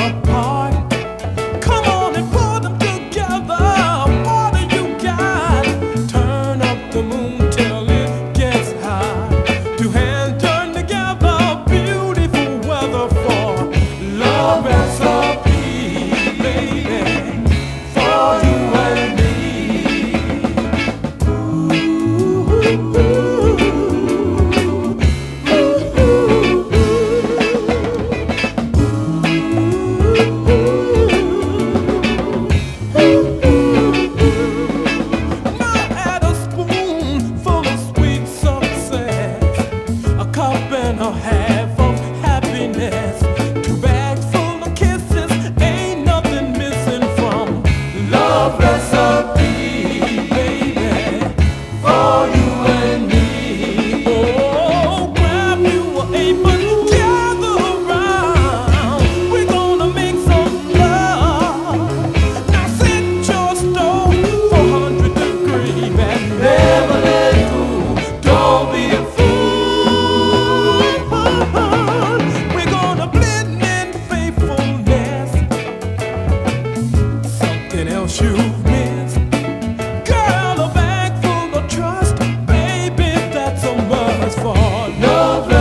apart. Oh, no help. no blood.